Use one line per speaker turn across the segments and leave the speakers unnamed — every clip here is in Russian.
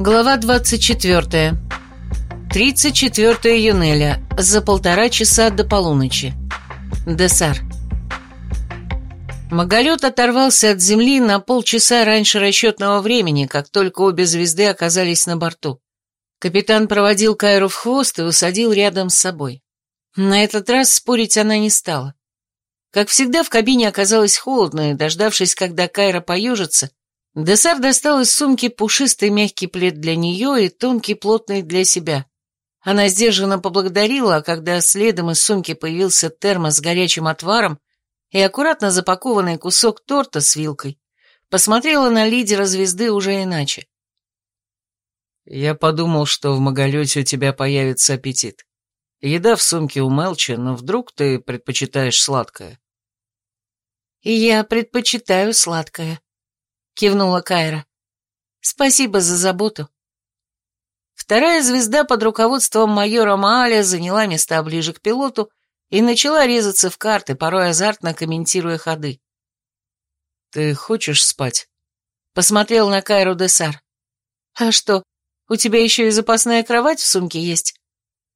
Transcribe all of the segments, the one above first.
Глава 24. 34 июня. За полтора часа до полуночи. Десар. Маголет оторвался от земли на полчаса раньше расчетного времени, как только обе звезды оказались на борту. Капитан проводил Кайру в хвост и усадил рядом с собой. На этот раз спорить она не стала. Как всегда, в кабине оказалось холодно, и, дождавшись, когда Кайра поежится, Десар достал из сумки пушистый мягкий плед для нее и тонкий плотный для себя. Она сдержанно поблагодарила, а когда следом из сумки появился термос с горячим отваром и аккуратно запакованный кусок торта с вилкой, посмотрела на лидера звезды уже иначе.
«Я подумал, что в Маголете у тебя появится аппетит. Еда в сумке у Мелчи, но вдруг ты предпочитаешь сладкое?»
«И я предпочитаю сладкое», — кивнула Кайра. «Спасибо за заботу». Вторая звезда под руководством майора Мааля заняла места ближе к пилоту и начала резаться в карты, порой азартно комментируя ходы.
«Ты хочешь спать?»
Посмотрел на Кайру Десар. «А что, у тебя еще и запасная кровать в сумке есть?»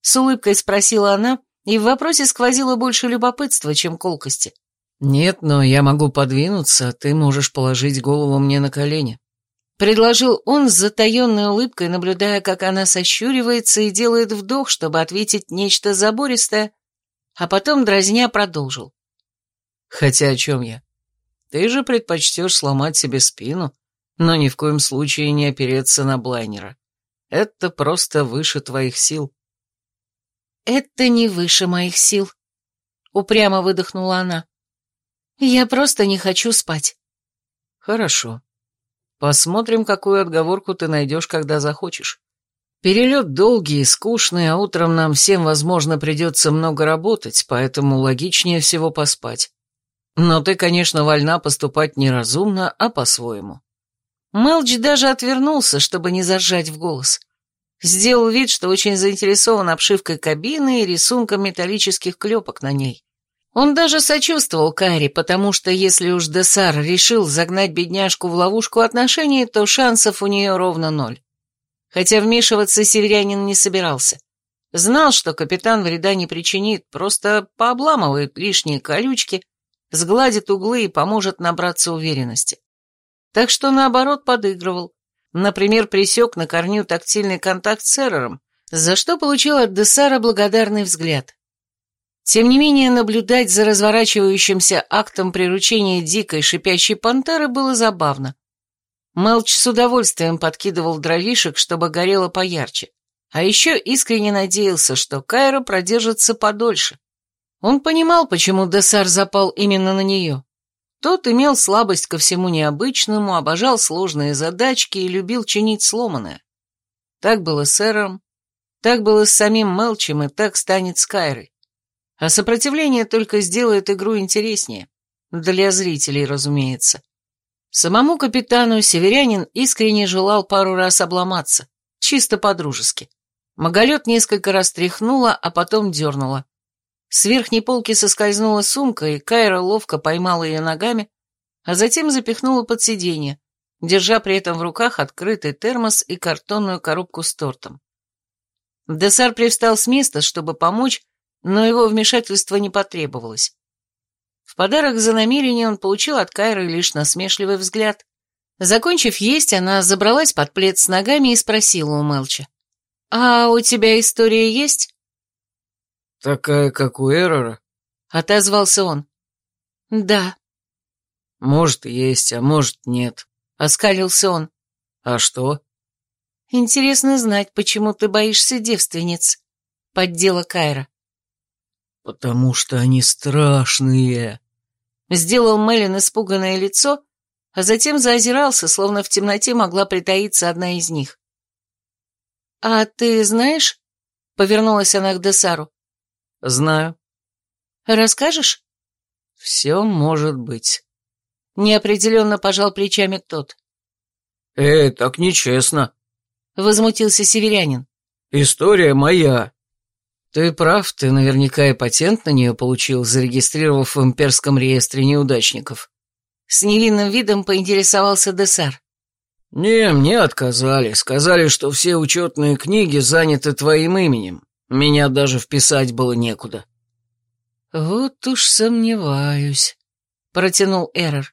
С улыбкой спросила она, и в вопросе сквозило больше любопытства, чем колкости.
«Нет, но я могу подвинуться, ты можешь положить голову мне на колени».
Предложил он с затаенной улыбкой, наблюдая, как она сощуривается и делает вдох, чтобы ответить нечто забористое, а потом дразня продолжил.
«Хотя о чем я? Ты же предпочтешь сломать себе спину, но ни в коем случае не опереться на блайнера. Это просто выше твоих сил».
«Это не выше моих сил», — упрямо выдохнула она. «Я просто не хочу спать».
«Хорошо. Посмотрим, какую отговорку ты найдешь, когда захочешь. Перелет долгий и скучный, а утром нам всем, возможно, придется много работать, поэтому логичнее всего поспать. Но ты, конечно, вольна поступать неразумно, а по-своему».
Мелч даже отвернулся, чтобы не заржать в голос. Сделал вид, что очень заинтересован обшивкой кабины и рисунком металлических клепок на ней. Он даже сочувствовал Кари, потому что если уж Десар решил загнать бедняжку в ловушку отношений, то шансов у нее ровно ноль. Хотя вмешиваться северянин не собирался. Знал, что капитан вреда не причинит, просто пообламывает лишние колючки, сгладит углы и поможет набраться уверенности. Так что, наоборот, подыгрывал. Например, присек на корню тактильный контакт с Эрором, за что получил от Десара благодарный взгляд. Тем не менее, наблюдать за разворачивающимся актом приручения дикой шипящей пантеры было забавно. Мелч с удовольствием подкидывал дровишек, чтобы горело поярче, а еще искренне надеялся, что Кайра продержится подольше. Он понимал, почему Десар запал именно на нее. Тот имел слабость ко всему необычному, обожал сложные задачки и любил чинить сломанное. Так было с Эром, так было с самим Мелчем и так станет с Кайрой. А сопротивление только сделает игру интереснее. Для зрителей, разумеется. Самому капитану северянин искренне желал пару раз обломаться, чисто по-дружески. Маголет несколько раз тряхнула, а потом дернула. С верхней полки соскользнула сумка, и Кайра ловко поймала ее ногами, а затем запихнула под сиденье, держа при этом в руках открытый термос и картонную коробку с тортом. Десар привстал с места, чтобы помочь, но его вмешательство не потребовалось. В подарок за намерение он получил от Кайры лишь насмешливый взгляд. Закончив есть, она забралась под плед с ногами и спросила у Мелча. «А у тебя история есть?»
«Такая, как у Эрора?»
— отозвался он. «Да».
«Может, есть, а может, нет», — оскалился он. «А что?»
«Интересно знать, почему ты боишься девственниц», — поддела Кайра.
«Потому что они страшные», — сделал Мелин испуганное лицо, а затем заозирался, словно в темноте могла притаиться одна из них. «А ты знаешь?» — повернулась она к Десару. «Знаю».
«Расскажешь?»
«Все может быть».
Неопределенно пожал плечами тот.
«Эй, так нечестно», —
возмутился северянин.
«История моя». «Ты прав, ты наверняка и патент на нее получил, зарегистрировав в имперском реестре неудачников».
С невинным видом поинтересовался Десар.
«Не, мне отказали. Сказали, что все учетные книги заняты твоим именем. Меня даже вписать было некуда».
«Вот уж сомневаюсь», — протянул Эррор.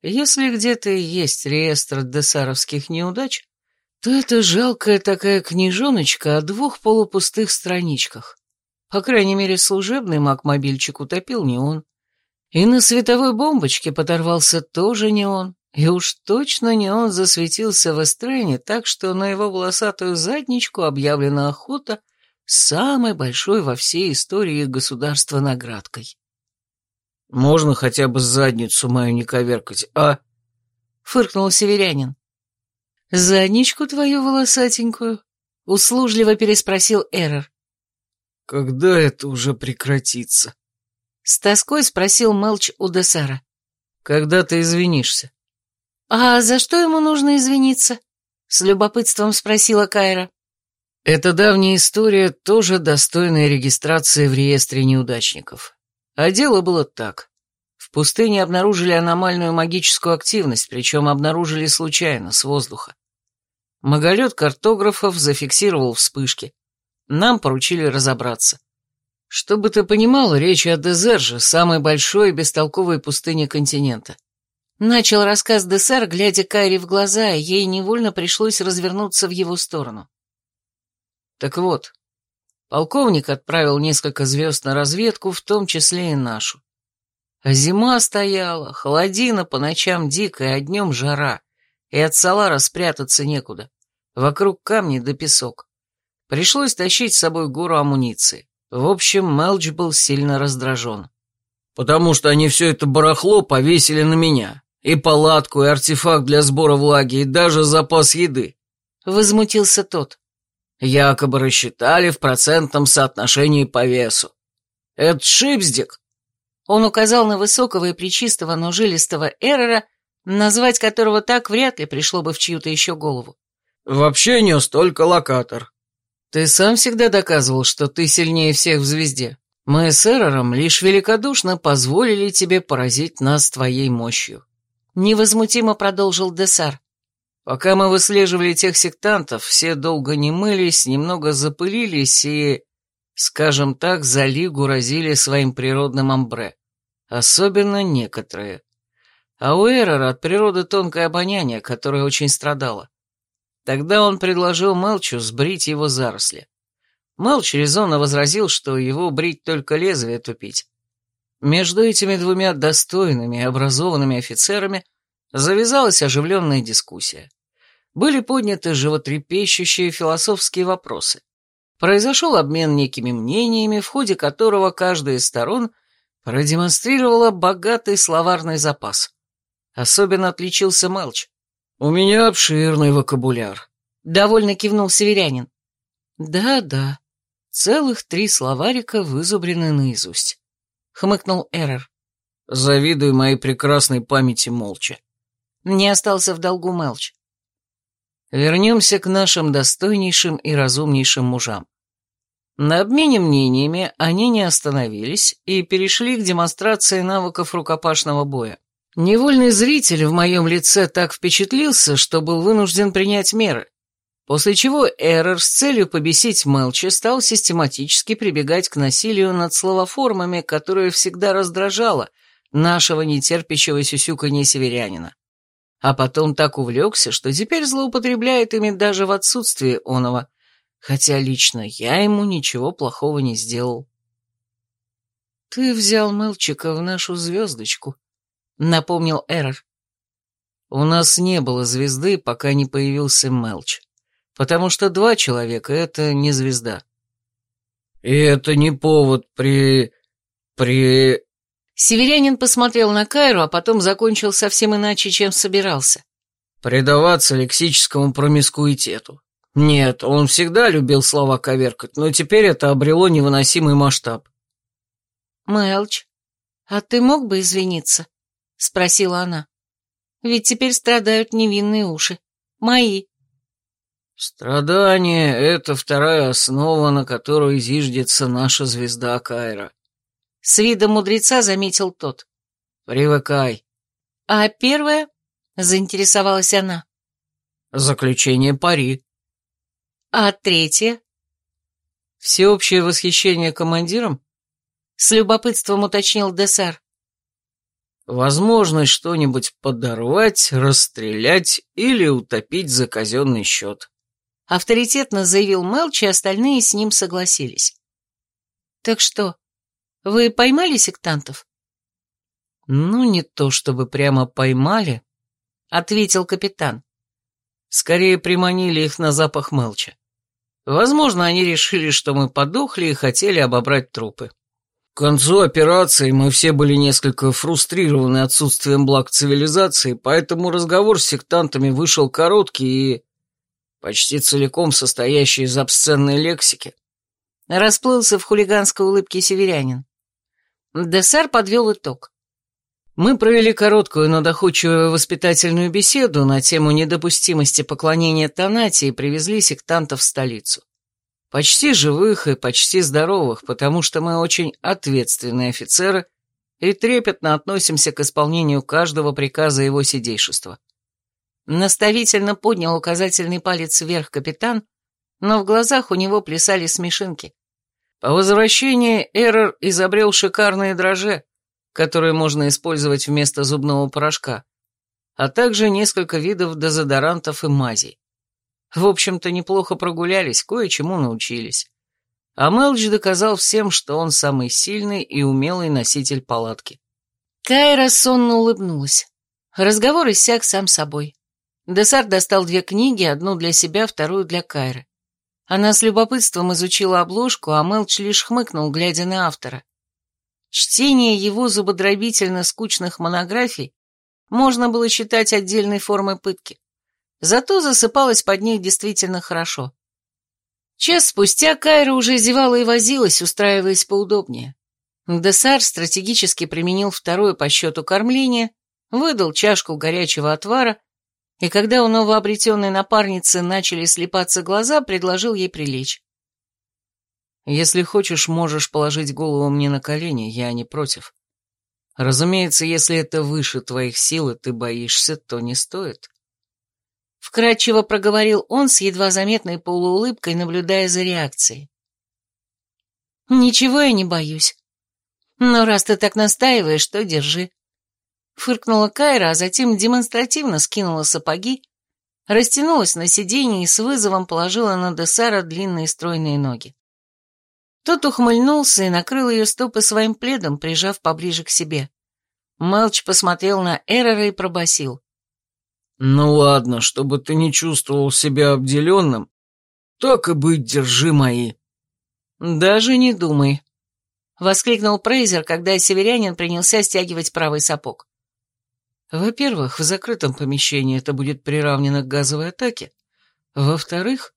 «Если где-то и есть реестр десаровских неудач, то это жалкая такая книжоночка о двух полупустых страничках. По крайней мере, служебный маг-мобильчик утопил не он. И на световой бомбочке подорвался тоже не он. И уж точно не он засветился в эстрене, так что на его волосатую задничку объявлена охота самой большой во всей истории государства наградкой.
«Можно хотя бы задницу мою не коверкать, а?»
— фыркнул северянин. «Задничку твою волосатенькую?» — услужливо переспросил Эррор.
«Когда это уже прекратится?»
С тоской спросил Мелч у Десара.
«Когда ты извинишься?»
«А за что ему нужно извиниться?» С любопытством спросила Кайра.
«Это давняя история, тоже достойная регистрации в реестре неудачников. А дело было так. В пустыне обнаружили аномальную магическую активность, причем обнаружили случайно, с воздуха. Маголет картографов зафиксировал вспышки. Нам поручили разобраться. Чтобы ты понимал, речь о Дезерже, самой большой и бестолковой пустыне континента.
Начал рассказ Десер, глядя Кайре в глаза, и ей невольно пришлось развернуться в его сторону.
Так вот, полковник отправил несколько звезд на разведку, в том числе и нашу. А зима стояла, холодина по ночам дикая, а днем жара, и от Салара спрятаться некуда. Вокруг камни да песок. Пришлось тащить с собой гору амуниции. В общем, Мелч был сильно раздражен. «Потому что они все это барахло повесили на меня. И палатку, и артефакт для сбора влаги, и даже запас еды».
Возмутился тот.
Якобы рассчитали в процентном соотношении по весу. «Это шипздик!»
Он указал на высокого и плечистого, но жилистого Эррора, назвать которого так вряд ли пришло бы в чью-то еще голову.
«Вообще нес только локатор. Ты сам всегда доказывал, что ты сильнее всех в звезде. Мы с Эрором лишь великодушно позволили тебе поразить нас твоей мощью.
Невозмутимо продолжил Десар.
Пока мы выслеживали тех сектантов, все долго не мылись, немного запылились и, скажем так, за лигу разили своим природным амбре. Особенно некоторые. А у Эрора от природы тонкое обоняние, которое очень страдало. Тогда он предложил Мелчу сбрить его заросли. Мелч резонно возразил, что его брить только лезвие тупить. Между этими двумя достойными и образованными офицерами завязалась оживленная дискуссия. Были подняты животрепещущие философские вопросы. Произошел обмен некими мнениями, в ходе которого каждая из сторон продемонстрировала богатый словарный запас. Особенно отличился Мелч. «У меня обширный вокабуляр», —
довольно кивнул северянин. «Да-да, целых три словарика вызубрены наизусть», — хмыкнул Эррор.
«Завидуй моей прекрасной памяти молча».
Не остался в долгу Мелч.
Вернемся к нашим достойнейшим и разумнейшим мужам. На обмене мнениями они не остановились и перешли к демонстрации навыков рукопашного боя. Невольный зритель в моем лице так впечатлился, что был вынужден принять меры, после чего Эррор с целью побесить Мелча стал систематически прибегать к насилию над словоформами, которое всегда раздражало нашего нетерпящего сюсюканья северянина. А потом так увлекся, что теперь злоупотребляет ими даже в отсутствии оного, хотя лично я ему ничего плохого не сделал. «Ты взял Мелчика в нашу звездочку», — напомнил Эррор. «У нас не было звезды, пока не появился Мелч, потому что два человека — это не звезда». «И это не повод при... при...»
Северянин посмотрел на Кайру, а потом закончил совсем иначе, чем собирался.
«Предаваться лексическому промискуитету. Нет, он всегда любил слова коверкать, но теперь это обрело невыносимый масштаб».
«Мелч, а ты мог бы извиниться?» — спросила она. «Ведь теперь страдают невинные уши. Мои».
«Страдание — это вторая основа, на которой зиждется наша звезда Кайра».
С видом мудреца заметил тот.
«Привыкай».
«А первая?» — заинтересовалась она.
Заключение пари.
А третье?
Всеобщее восхищение командиром?
С любопытством уточнил Десар.
Возможность что-нибудь подорвать, расстрелять или утопить за казенный счет.
Авторитетно заявил Мелч, и остальные с ним согласились. Так что, вы поймали сектантов?
Ну, не то чтобы прямо поймали, ответил капитан. Скорее приманили их на запах Мелча. Возможно, они решили, что мы подохли и хотели обобрать трупы. К концу операции мы все были несколько фрустрированы отсутствием благ цивилизации, поэтому разговор с сектантами вышел короткий и почти целиком состоящий из обсценной лексики.
Расплылся в хулиганской улыбке северянин. Десар подвел итог.
Мы провели короткую, но доходчивую воспитательную беседу на тему недопустимости поклонения Танате и привезли сектантов в столицу. Почти живых и почти здоровых, потому что мы очень ответственные офицеры и трепетно относимся к исполнению каждого приказа его сидейшества.
Наставительно поднял указательный палец вверх капитан, но в глазах у него плясали смешинки.
По возвращении Эррор изобрел шикарные дрожжи, которые можно использовать вместо зубного порошка, а также несколько видов дезодорантов и мазей. В общем-то, неплохо прогулялись, кое-чему научились. А Мелч доказал всем, что он самый сильный и умелый носитель палатки.
Кайра сонно улыбнулась. Разговор иссяк сам собой. Десарт достал две книги, одну для себя, вторую для Кайры. Она с любопытством изучила обложку, а Мелч лишь хмыкнул, глядя на автора. Чтение его зубодробительно скучных монографий можно было считать отдельной формой пытки. Зато засыпалась под них действительно хорошо. Час спустя Кайра уже зевала и возилась, устраиваясь поудобнее. Десар стратегически применил второе по счету кормление, выдал чашку горячего отвара, и когда у новообретенной напарницы начали слепаться глаза, предложил ей прилечь.
«Если хочешь, можешь положить голову мне на колени, я не против. Разумеется, если это выше твоих сил, и ты боишься, то не стоит».
Вкратчиво проговорил он с едва заметной полуулыбкой, наблюдая за реакцией. «Ничего я не боюсь. Но раз ты так настаиваешь, то держи». Фыркнула Кайра, а затем демонстративно скинула сапоги, растянулась на сиденье и с вызовом положила на Десара длинные стройные ноги. Тот ухмыльнулся и накрыл ее стопы своим пледом, прижав поближе к себе. Мелч посмотрел на Эрора и пробасил.
«Ну ладно, чтобы ты не чувствовал себя обделенным, так и быть, держи мои».
«Даже не думай», — воскликнул Прейзер, когда северянин принялся стягивать правый сапог.
«Во-первых, в закрытом помещении это будет приравнено к газовой атаке. Во-вторых,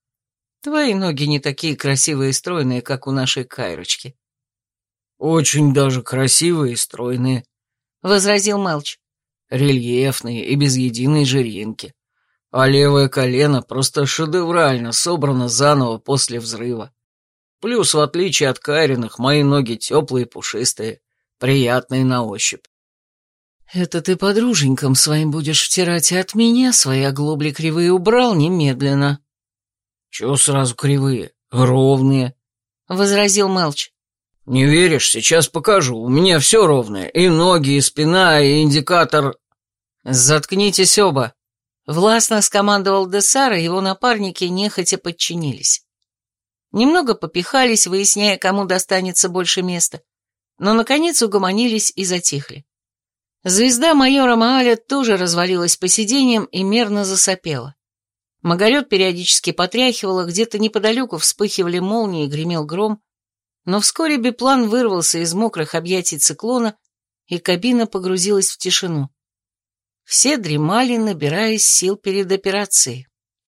твои ноги не такие красивые и стройные, как у нашей Кайрочки». «Очень даже красивые и стройные», — возразил Мелч рельефные и без единой жиринки. А левое колено просто шедеврально собрано заново после взрыва. Плюс, в отличие от Кайриных, мои ноги теплые пушистые, приятные на ощупь.
«Это ты подруженькам своим будешь втирать, и от меня свои оглобли кривые убрал немедленно».
«Чего сразу кривые? Ровные», — возразил Мелч. «Не веришь? Сейчас покажу. У меня все ровное. И ноги, и спина, и индикатор...»
«Заткнитесь оба!» Властно скомандовал Десара, его напарники нехотя подчинились. Немного попихались, выясняя, кому достанется больше места, но, наконец, угомонились и затихли. Звезда майора Мааля тоже развалилась по сиденьям и мерно засопела. Маголет периодически потряхивало, где-то неподалеку вспыхивали молнии и гремел гром, но вскоре биплан вырвался из мокрых объятий циклона, и кабина погрузилась в тишину. Все дремали, набираясь сил перед операцией.